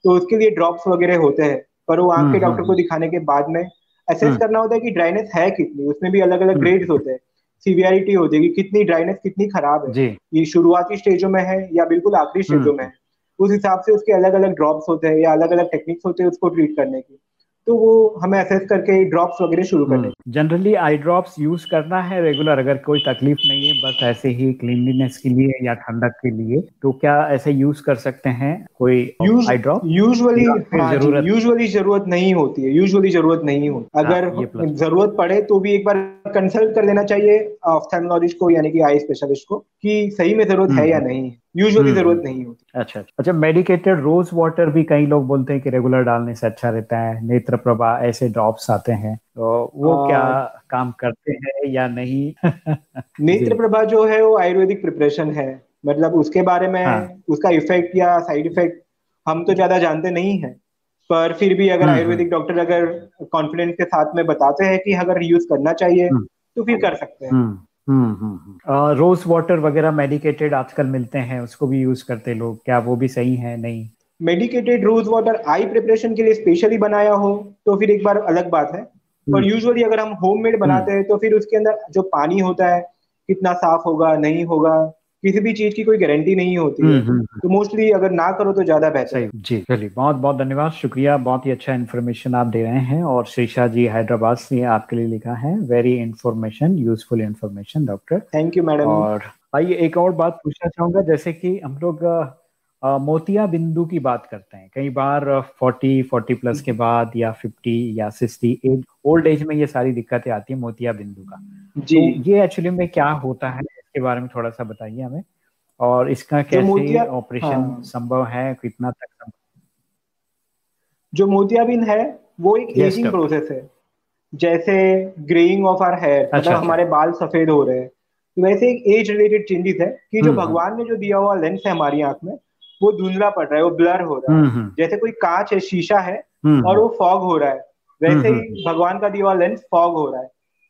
C: तो उसके लिए ड्रॉप्स वगैरह होते हैं पर वो आँख के डॉक्टर हम्म, को हम्म, दिखाने के बाद में असेस करना होता है कि ड्राइनेस है कितनी उसमें भी अलग अलग ग्रेड्स होते हैं। सीवियरिटी हो जाएगी कितनी ड्राइनेस कितनी खराब है। ये शुरुआती स्टेजों में है या बिल्कुल आखिरी स्टेजों में है उस हिसाब से उसके अलग अलग ड्रॉप्स होते हैं या अलग अलग टेक्निक्स होते हैं उसको ट्रीट करने की। तो वो हमें असेस करके ड्रॉप्स वगैरह शुरू करने
A: जनरली आई ड्रॉप्स यूज़ करना है रेगुलर अगर कोई तकलीफ़ नहीं है बस ऐसे ही क्लीनलीनेस के लिए या ठंडक के लिए तो क्या ऐसे यूज़ कर सकते हैं कोई आई ड्रॉप
C: यूजुअली ज़रूरत यूजुअली ज़रूरत नहीं होती है यूजुअली ज़रूरत नहीं होती हाँ, अगर ज़रूरत पड़े तो भी एक बार कंसल्ट कर लेना चाहिए ऑफ्थेल्मोलॉजिस्ट को यानी कि आई स्पेशलिस्ट को कि सही में ज़रूरत है या हम्म। नहीं। यूजुअली हम्म, ज़रूरत नहीं होती।
A: अच्छा अच्छा। मेडिकेटेड रोज वाटर भी कई लोग बोलते हैं कि रेगुलर डालने से अच्छा रहता है नेत्र प्रभा ऐसे ड्रॉप्स आते हैं। तो वो आ, क्या काम करते हैं या नहीं?
C: नेत्र प्रभा जो है वो आयुर्वेदिक प्रिपरेशन है। मतलब उसके बारे में हाँ. उसका इफ़ेक्ट या साइड इफ़ेक्ट हम तो ज़्यादा जानते नहीं है। पर फिर भी अगर हम्म, आयुर्वेदिक डॉक्टर अगर कॉन्फिडेंस के साथ में बताते हैं कि अगर यूज़ करना चाहिए तो फिर कर सकते हैं।
A: रोज वाटर वगैरह मेडिकेटेड आजकल मिलते हैं उसको भी यूज़ करते लोग। क्या वो भी सही है? नहीं।
C: Medicated rose water eye preparation के लिए स्पेशली बनाया हो तो फिर एक बार अलग बात है। और यूजुअली हम्म। अगर हम होममेड बनाते हम्म। हैं तो फिर उसके अंदर जो पानी होता है कितना साफ़ होगा नहीं होगा किसी भी चीज़ की कोई गारंटी नहीं होती है। हम्म, हम्म, हम्म। तो मोस्टली अगर ना करो तो ज़्यादा बेहतर है।
A: जी चलिए बहुत बहुत धन्यवाद। शुक्रिया बहुत ही अच्छा इन्फॉर्मेशन आप दे रहे हैं और श्रीषा जी हैदराबाद से आपके लिए लिखा है। Very information useful information doctor
C: thank you madam
A: और आइए एक और बात पूछना चाहूँगा। जैसे कि हम लोग मोतिया बिंदु की बात करते हैं। कई बार फोर्टी फोर्टी प्लस के बाद या फिफ्टी या सिक्सटी एज ओल्ड एज में ये सारी दिक्कतें आती है मोतिया बिंदु का। जी। तो ये एक्चुअली में क्या होता है? इसके बारे में थोड़ा सा बताइए हमें। और इसका कैसे ऑपरेशन हाँ। संभव है कितना तक संभव
C: जो मोतियाबिंद है वो एक एजिंग प्रोसेस है। जैसे ग्रेइंग ऑफ़ आर हेयर मतलब अच्छा। हमारे बाल सफ़ेद हो रहे हैं। तो वैसे एक एज रिलेटेड चेंजेस है कि जो हम्म, हम्म। भगवान ने जो दिया हुआ लेंस है हमारी आँख में वो धुंधला पड़ रहा है वो ब्लर हो रहा है। हम्म, जैसे कोई कांच है शीशा है और वो फॉग हो रहा है। वैसे ही भगवान का दिया हुआ लेंस फॉग हो रहा है।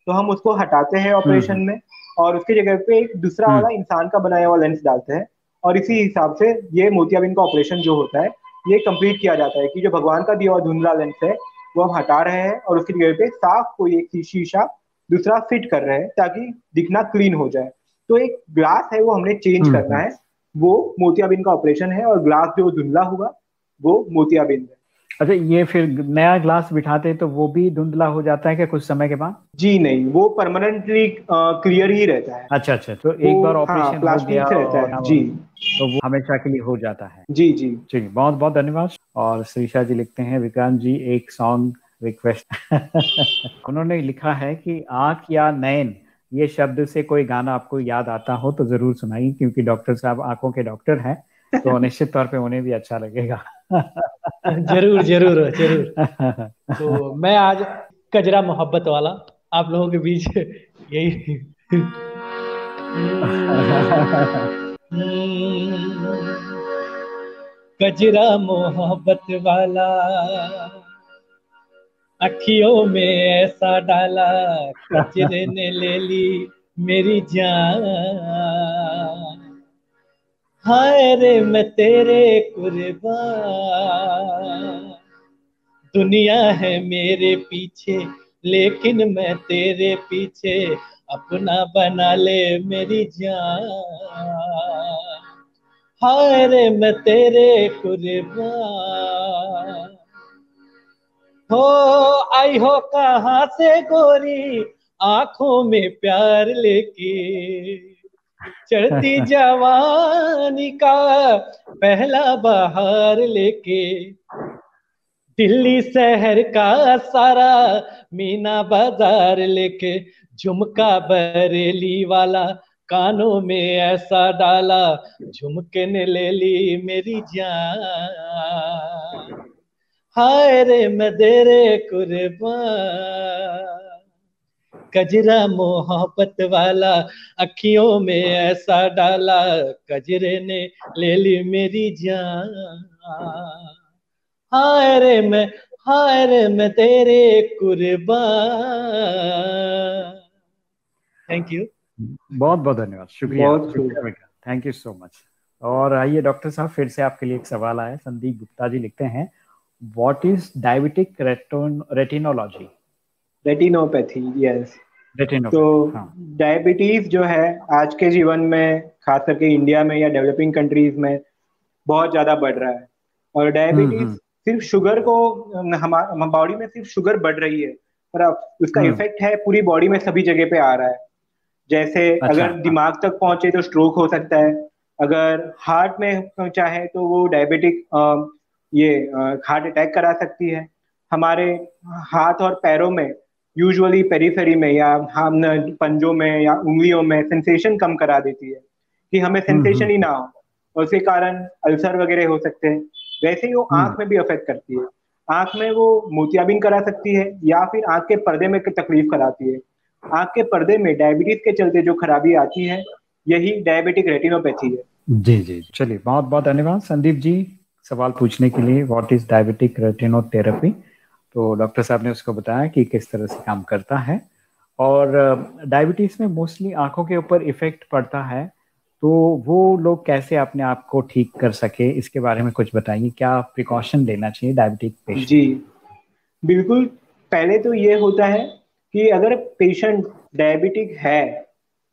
C: तो हम उसको हटाते हैं ऑपरेशन में। और उसकी जगह पे एक दूसरा हम्म। वाला इंसान का बनाया हुआ लेंस डालते हैं और इसी हिसाब से ये मोतियाबिंद का ऑपरेशन जो होता है ये कंप्लीट किया जाता है कि जो भगवान का दिया हुआ धुंधला लेंस है वो हम हटा रहे हैं और उसकी जगह पे साफ़ कोई एक शीशा दूसरा फिट कर रहे हैं ताकि दिखना क्लीन हो जाए तो एक ग्लास है वो हमने चेंज हम्म, करना। है वो मोतियाबिंद का ऑपरेशन है और ग्लास जो धुंधला होगा वो मोतियाबिंद है
A: अच्छा ये फिर नया ग्लास बिठाते तो वो भी धुंधला हो जाता है क्या कुछ समय के बाद?
C: जी नहीं वो परमानेंटली क्लियर ही रहता है।
A: अच्छा अच्छा तो एक बार ऑपरेशन हाँ, हो गया रहता है जी। तो वो हमेशा के लिए हो जाता है।
C: जी जी।
A: चलिए बहुत बहुत धन्यवाद और श्रीषा जी लिखते हैं विक्रांत जी एक सॉन्ग रिक्वेस्ट उन्होंने लिखा है कि आँख या नैन ये शब्द से कोई गाना आपको याद आता हो तो ज़रूर सुनाइए क्योंकि डॉक्टर साहब आँखों के डॉक्टर हैं तो निश्चित तौर पे उन्हें भी अच्छा लगेगा।
B: ज़रूर ज़रूर ज़रूर। तो मैं आज कजरा मोहब्बत वाला आप लोगों के बीच यही। कजरा मोहब्बत वाला अखियों में ऐसा डाला कजरे ने ले ली मेरी जान। हाय रे मैं तेरे कुर्बान। दुनिया है मेरे पीछे, लेकिन मैं तेरे पीछे, अपना बना ले मेरी जान। हाय रे मैं तेरे कुर्बान। हो, आई हो कहा से गोरी, आँखों में प्यार लेके? चढ़ती जवानी का पहला बहार लेके। दिल्ली शहर का सारा मीना बाज़ार लेके झुमका बरेली वाला कानों में ऐसा डाला झुमके ने ले ली मेरी जान। हाय रे मैं कुर्बान। कजरा मोहब्बत वाला अखियों में ऐसा डाला कजरे ने ले ली मेरी जान। हाय रे मैं हाय रे मैं तेरे कुर्बान। थैंक यू
A: बहुत बहुत धन्यवाद शुक्रिया। शुक्रिया। थैंक यू सो मच और आइए डॉक्टर साहब फिर से आपके लिए एक सवाल आया संदीप गुप्ता जी लिखते हैं what is diabetic retinology
C: retinopathy yes तो डायबिटीज़। जो है आज के जीवन में खास करके इंडिया में या डेवलपिंग कंट्रीज़ में बहुत ज़्यादा बढ़ रहा है। और डायबिटीज़ हम्म, हम्म। सिर्फ़ शुगर को हमारे बॉडी में सिर्फ़ शुगर बढ़ रही है। पर उसका इफ़ेक्ट हम्म। है पूरी बॉडी में सभी जगह पे आ रहा है। जैसे अच्छा, अगर दिमाग तक पहुँचे तो स्ट्रोक हो सकता है। अगर हार्ट में चाहे तो वो डायबिटिक ये हार्ट अटैक करा सकती है। हमारे हाथ और पैरों में यूजुअली पेरीफेरी में या हम पंजों में या उंगलियों में सेंसेशन कम करा देती है कि हमें सेंसेशन हम्म, ही हम्म। ना हो। और उसके कारण अल्सर वगैरह हो सकते हैं। वैसे ही वो हम्म। आँख में भी अफेक्ट करती है। आँख में वो मोतियाबिंद करा सकती है या फिर आँख के पर्दे में तकलीफ़ कराती है। आँख के पर्दे में डायबिटीज़ के चलते जो खराबी आती है यही डायबिटिक रेटिनोपैथी है।
A: जी जी चलिए बहुत बहुत धन्यवाद। संदीप जी सवाल पूछने के लिए व्हाट इज़ डायबिटिक रेटिनोथेरेपी तो डॉक्टर साहब ने उसको बताया कि किस तरह से काम करता है। और डायबिटीज़ में मोस्टली आँखों के ऊपर इफ़ेक्ट पड़ता है तो वो लोग कैसे अपने आप को ठीक कर सके, इसके बारे में कुछ बताइए। क्या प्रिकॉशन लेना चाहिए डायबिटिक पेशेंट?
C: जी, बिल्कुल। पहले तो ये होता है कि अगर पेशेंट डायबिटिक है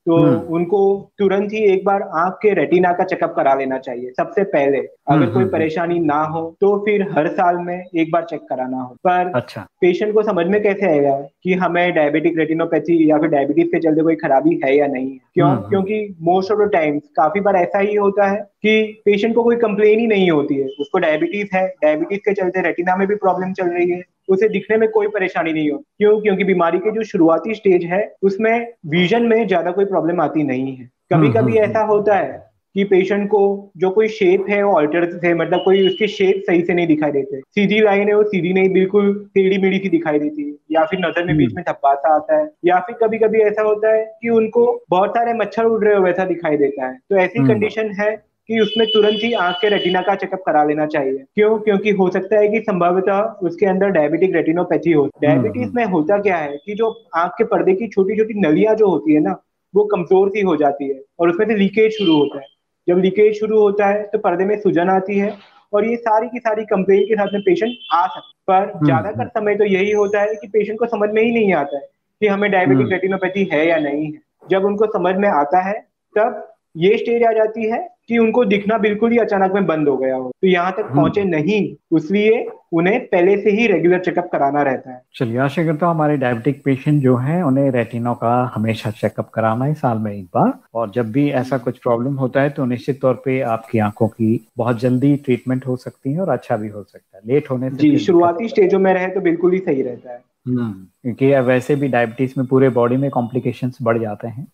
C: तो हम्म। उनको तुरंत ही एक बार आँख के रेटिना का चेकअप करा लेना चाहिए सबसे पहले। अगर हम्म, कोई हम्म, परेशानी ना हो तो फिर हर साल में एक बार चेक कराना हो। पर अच्छा। पेशेंट को समझ में कैसे आएगा कि हमें डायबिटिक रेटिनोपैथी या फिर डायबिटीज़ के चलते कोई खराबी है या नहीं है? क्यों? क्योंकि मोस्ट ऑफ़ द टाइम्स काफ़ी बार ऐसा ही होता है कि पेशेंट को कोई कंप्लेन ही नहीं होती है। उसको डायबिटीज़ है डायबिटीज़ के चलते रेटिना में भी प्रॉब्लम चल रही है। उसे दिखने में कोई परेशानी नहीं हो। क्यों? क्योंकि बीमारी के जो शुरुआती स्टेज है उसमें विजन में ज़्यादा कोई प्रॉब्लम आती नहीं है। कभी हम्म, कभी हम्म, ऐसा हम्म। होता है कि पेशेंट को जो कोई शेप है वो ऑल्टर से मतलब कोई उसके शेप सही से नहीं दिखाई देते। सीधी लाइन है वो सीधी नहीं बिल्कुल टेढ़ी मेढ़ी सी दिखाई देती है। या फिर नज़र में बीच में धब्बा सा आता है। या फिर कभी कभी ऐसा होता है कि उनको बहुत सारे मच्छर उड़ रहे हो वैसा दिखाई देता है। तो ऐसी कंडीशन है कि उसमें तुरंत ही आँख के रेटिना का चेकअप करा लेना चाहिए। क्यों? क्योंकि हो सकता है कि संभवतः उसके अंदर डायबिटिक रेटिनोपैथी हो। डायबिटीज़ हम्म, में होता क्या है कि जो आँख के पर्दे की छोटी छोटी नलियाँ जो होती है ना वो कमज़ोर सी हो जाती है और उसमें से लीकेज शुरू होता है। जब लीकेज शुरू होता है तो पर्दे में सूजन आती है और ये सारी की सारी कंप्लेन के साथ में पेशेंट आ सकता पर हम्म, ज़्यादातर हम्म। समय तो यही होता है कि पेशेंट को समझ में ही नहीं आता है कि हमें डायबिटिक रेटिनोपैथी है या नहीं है। जब उनको समझ में आता है तब ये स्टेज आ जाती है कि उनको दिखना बिल्कुल ही अचानक में बंद हो गया हो। तो यहाँ तक हम्म। पहुँचे नहीं इसलिए उन्हें पहले से ही रेगुलर चेकअप कराना रहता है।
A: चलिए आशा करता हूँ हमारे डायबिटिक पेशेंट जो हैं उन्हें रेटिनो का हमेशा चेकअप कराना है साल में एक बार। और जब भी ऐसा कुछ प्रॉब्लम होता है तो निश्चित तौर पे आपकी आँखों की बहुत जल्दी ट्रीटमेंट हो सकती है और अच्छा भी हो सकता है। लेट होने से
C: जी शुरुआती स्टेजों में रहे तो बिल्कुल ही सही रहता है।
A: हम्म, क्योंकि वैसे भी डायबिटीज़ में पूरे बॉडी में कॉम्प्लिकेशंस बढ़ जाते हैं।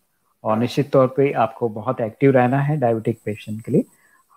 A: और निश्चित तौर पे आपको बहुत एक्टिव रहना है डायबिटिक पेशेंट के लिए।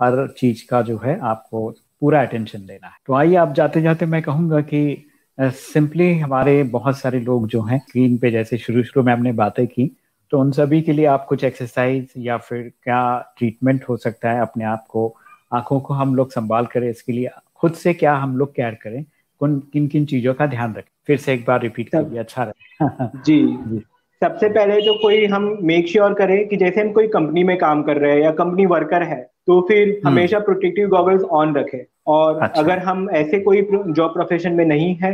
A: हर चीज़ का जो है आपको पूरा अटेंशन देना है। तो आइए आप जाते जाते मैं कहूँगा कि सिंपली हमारे बहुत सारे लोग जो हैं स्क्रीन पे जैसे शुरू शुरू में हमने बातें की तो उन सभी के लिए आप कुछ एक्सरसाइज या फिर क्या ट्रीटमेंट हो सकता है अपने आप को आँखों को हम लोग संभाल करें इसके लिए खुद से क्या हम लोग केयर करें कौन किन किन चीज़ों का ध्यान रखें। फिर से एक बार रिपीट करिए अच्छा
C: रहे। जी। जी। सबसे पहले तो कोई हम मेक श्योर sure करें कि जैसे हम कोई कंपनी में काम कर रहे हैं या कंपनी वर्कर है तो फिर हम्म। हमेशा प्रोटेक्टिव गॉगल्स ऑन रखें और अच्छा। अगर हम ऐसे कोई जॉब प्रोफेशन में नहीं है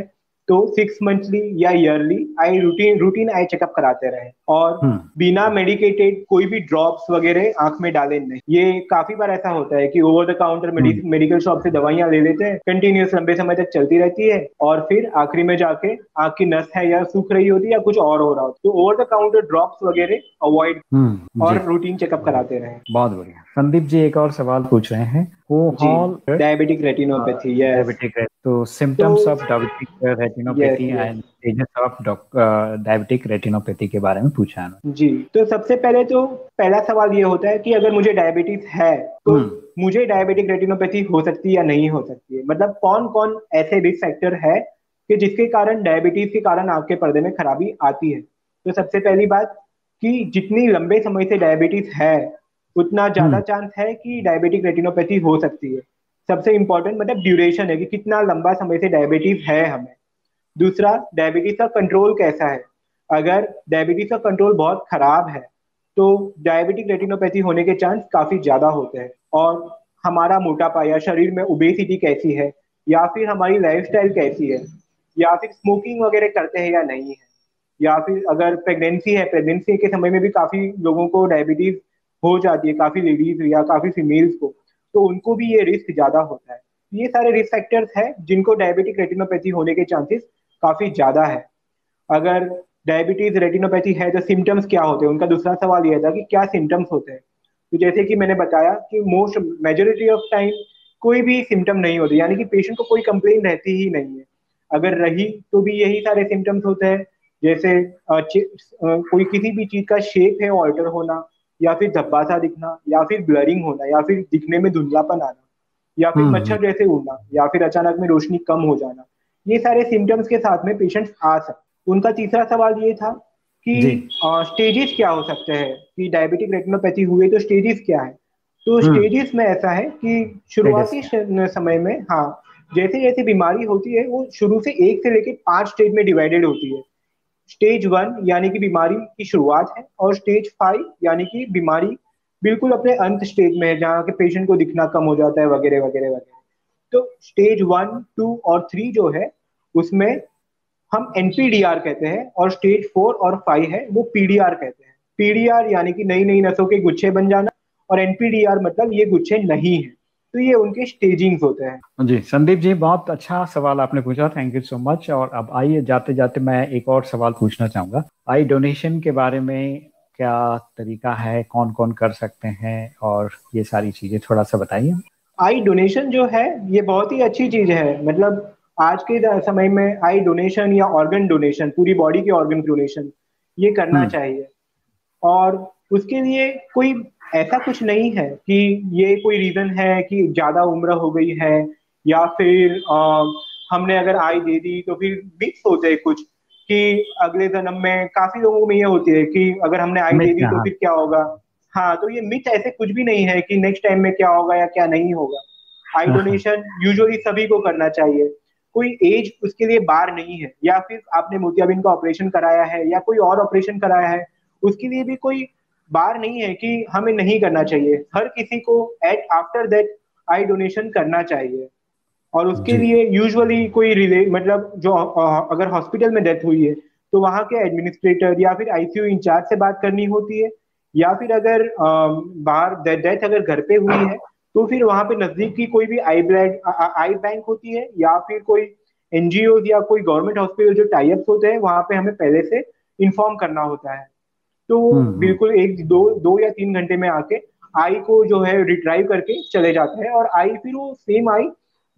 C: तो सिक्स मंथली या yearly eye routine routine eye checkup कराते रहे और हम्म। बिना मेडिकेटेड कोई भी ड्रॉप्स वगैरह आँख में डाले नहीं। ये काफ़ी बार ऐसा होता है कि over the counter medical shop से दवाइयाँ ले लेते हैं कंटिन्यूस लंबे समय तक चलती रहती है और फिर आखिरी में जाके आँख की नस है या सूख रही होती है या कुछ और हो रहा होता तो ओवर द काउंटर ड्रॉप्स वगैरह अवॉइड और रूटीन चेकअप कराते रहे।
A: बहुत बढ़िया। संदीप जी एक और सवाल पूछ रहे हैं। कोहॉल
C: डायबिटिक रेटिनोपैथी यस
A: डायबिटिक तो symptoms of diabetic retinopathy and stages of diabetic retinopathy के बारे में पूछा है
C: जी तो सबसे पहले तो पहला सवाल ये होता है कि अगर मुझे डायबिटीज़ है तो हम्म। मुझे डायबिटिक रेटिनोपैथी हो सकती है या नहीं हो सकती है? मतलब कौन कौन ऐसे रिस्क फैक्टर है कि जिसके कारण डायबिटीज़ के कारण आपके पर्दे में खराबी आती है? तो सबसे पहली बात कि जितनी लंबे समय से डायबिटीज़ है उतना ज़्यादा चांस हम्म। है कि डायबिटिक रेटिनोपैथी हो सकती है। सबसे इंपॉर्टेंट मतलब ड्यूरेशन है कि कितना लंबा समय से डायबिटीज़ है हमें। दूसरा डायबिटीज़ का कंट्रोल कैसा है? अगर डायबिटीज़ का कंट्रोल बहुत खराब है तो डायबिटिक रेटिनोपैथी होने के चांस काफ़ी ज़्यादा होते हैं। और हमारा मोटापा या शरीर में ओबेसिटी कैसी है या फिर हमारी लाइफस्टाइल कैसी है या फिर स्मोकिंग वगैरह करते हैं या नहीं है या फिर अगर प्रेगनेंसी है प्रेगनेंसी के समय में भी काफ़ी लोगों को डायबिटीज़ हो जाती है, काफ़ी लेडीज़ या काफ़ी फीमेल्स को तो उनको भी ये रिस्क ज़्यादा होता है। ये सारे रिस्क फैक्टर्स है जिनको डायबिटिक रेटिनोपैथी होने के चांसेस काफ़ी ज़्यादा है। अगर डायबिटीज़ रेटिनोपैथी है तो सिम्टम्स क्या होते हैं? उनका दूसरा सवाल यह था कि क्या सिम्टम्स होते हैं? तो जैसे कि मैंने बताया कि मोस्ट मेजोरिटी ऑफ़ टाइम कोई भी सिम्टम नहीं होते, यानी कि पेशेंट को कोई कंप्लेन रहती ही नहीं है। अगर रही तो भी यही सारे सिम्टम्स होते हैं, जैसे कोई किसी भी चीज़ का शेप है ऑल्टर होना या फिर धब्बा सा दिखना या फिर ब्लरिंग होना या फिर दिखने में धुंधलापन आना या फिर हम्म, मच्छर हम्म। जैसे उड़ना या फिर अचानक में रोशनी कम हो जाना ये सारे सिम्टम्स के साथ में पेशेंट्स आ सकते उनका तीसरा सवाल ये था कि स्टेजेस क्या हो सकते हैं? कि डायबिटिक रेटिनोपैथी हुए तो स्टेजेस क्या है? तो स्टेजेस हम्म। में ऐसा है कि शुरुआती समय में हाँ जैसे जैसे बीमारी होती है वो शुरू से एक से लेकर पाँच स्टेज में डिवाइडेड होती है। स्टेज वन यानी कि बीमारी की शुरुआत है और स्टेज फाइव यानी कि बीमारी बिल्कुल अपने अंत स्टेज में है, जहाँ के पेशेंट को दिखना कम हो जाता है, वगैरह वगैरह वगैरह। तो स्टेज वन, टू और थ्री जो है, उसमें हम एनपीडीआर कहते हैं और स्टेज फोर और फाइव है, वो पीडीआर कहते हैं। पीडीआर यानी कि नई नई नसों के गुच्छे बन जाना और एनपीडीआर मतलब ये गुच्छे नहीं है। तो ये उनके स्टेजिंग्स होते हैं।
A: जी संदीप जी बहुत अच्छा सवाल आपने पूछा थैंक यू सो मच और अब आइए जाते जाते मैं एक और सवाल पूछना चाहूँगा। आई डोनेशन के बारे में क्या तरीका है कौन कौन कर सकते हैं और ये सारी चीज़ें थोड़ा सा बताइए।
C: आई डोनेशन जो है ये बहुत ही अच्छी चीज़ है। मतलब आज के समय में आई डोनेशन या ऑर्गन डोनेशन पूरी बॉडी के ऑर्गन डोनेशन ये करना हम्म। चाहिए। और उसके लिए कोई ऐसा कुछ नहीं है कि ये कोई रीजन है कि ज़्यादा उम्र हो गई है या फिर आ, हमने अगर आई दे दी तो फिर मिक्स होते हैं कुछ कि अगले जन्म में काफ़ी लोगों में ये होती है कि अगर हमने आई दे दी तो फिर क्या होगा? हाँ तो ये मिथ ऐसे कुछ भी नहीं है कि नेक्स्ट टाइम में क्या होगा या क्या नहीं होगा। आई डोनेशन यूजुअली सभी को करना चाहिए। कोई एज उसके लिए बार नहीं है। या फिर आपने मोतियाबिंद का ऑपरेशन कराया है या कोई और ऑपरेशन कराया है उसके लिए भी कोई बार नहीं है कि हमें नहीं करना चाहिए। हर किसी को at after that eye donation करना चाहिए। और उसके लिए यूजुअली कोई रिले मतलब जो अगर हॉस्पिटल में डेथ हुई है तो वहाँ के एडमिनिस्ट्रेटर या फिर आईसीयू इंचार्ज से बात करनी होती है। या फिर अगर बाहर डेथ अगर घर पे हुई है तो फिर वहाँ पे नज़दीक की कोई भी आई बैंक आई बैंक होती है या फिर कोई एनजीओ या कोई गवर्नमेंट हॉस्पिटल जो टाइप होते हैं वहाँ पे हमें पहले से इन्फॉर्म करना होता है। तो हम्म, हम्म। बिल्कुल एक दो दो या तीन घंटे में आके आई को जो है रिट्राइव करके चले जाते हैं और आई फिर वो सेम आई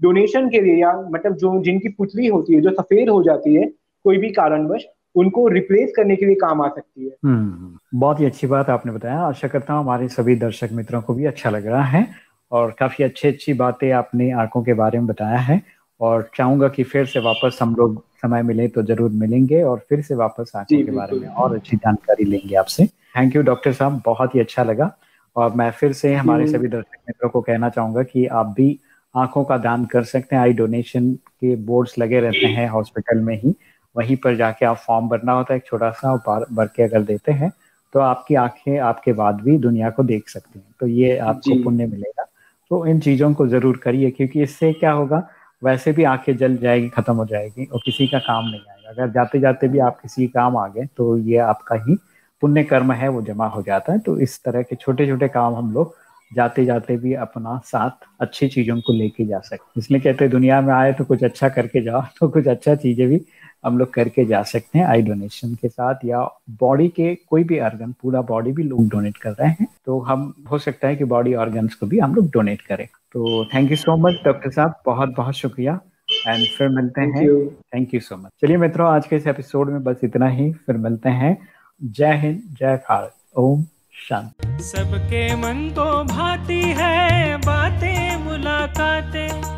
C: डोनेशन के लिए या मतलब जो जिनकी पुतली होती है जो सफ़ेद हो जाती है कोई भी कारणवश उनको रिप्लेस करने के लिए काम आ सकती है।
A: हम्म, बहुत ही अच्छी बात आपने बताया। आशा करता हूँ हमारे सभी दर्शक मित्रों को भी अच्छा लग रहा है और काफ़ी अच्छी अच्छी बातें आपने आँखों के बारे में बताया है। और चाहूँगा कि फिर से वापस हम लोग समय मिले तो ज़रूर मिलेंगे और फिर से वापस आँखों के बारे में और अच्छी जानकारी लेंगे आपसे। थैंक यू डॉक्टर साहब बहुत ही अच्छा लगा। और मैं फिर से हमारे सभी दर्शक मित्रों को कहना चाहूँगा कि आप भी आँखों का दान कर सकते हैं। आई डोनेशन के बोर्ड्स लगे रहते हैं हॉस्पिटल में ही। वहीं पर जाके आप फॉर्म भरना होता है एक छोटा सा और भर के अगर देते हैं तो आपकी आँखें आपके बाद भी दुनिया को देख सकती हैं। तो ये आपको पुण्य मिलेगा। तो इन चीज़ों को ज़रूर करिए क्योंकि इससे क्या होगा वैसे भी आँखें जल जाएगी, खत्म हो जाएगी और किसी का काम नहीं आएगा। अगर जाते जाते भी आप किसी काम आ गए तो ये आपका ही पुण्य कर्म है, वो जमा हो जाता है। तो इस तरह के छोटे छोटे काम हम लोग जाते जाते भी अपना साथ अच्छी चीज़ों को लेके जा सकते इसलिए कहते दुनिया में आए तो कुछ अच्छा करके जाओ तो कुछ अच्छा चीज़ें भी हम लोग करके जा सकते हैं आई डोनेशन के साथ या बॉडी के कोई भी ऑर्गन पूरा बॉडी भी लोग डोनेट कर रहे हैं। तो हम हो सकता है कि बॉडी ऑर्गन्स को भी हम लोग डोनेट करें। तो thank you so much doctor साहब। बहुत बहुत शुक्रिया। एंड फिर मिलते हैं। थैंक यू सो मच चलिए मित्रों आज के इस एपिसोड में बस इतना ही। फिर मिलते हैं। जय हिंद जय भारत। ओम शांति।
E: सबके मन को भाती है बातें मुलाकातें।